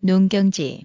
농경지.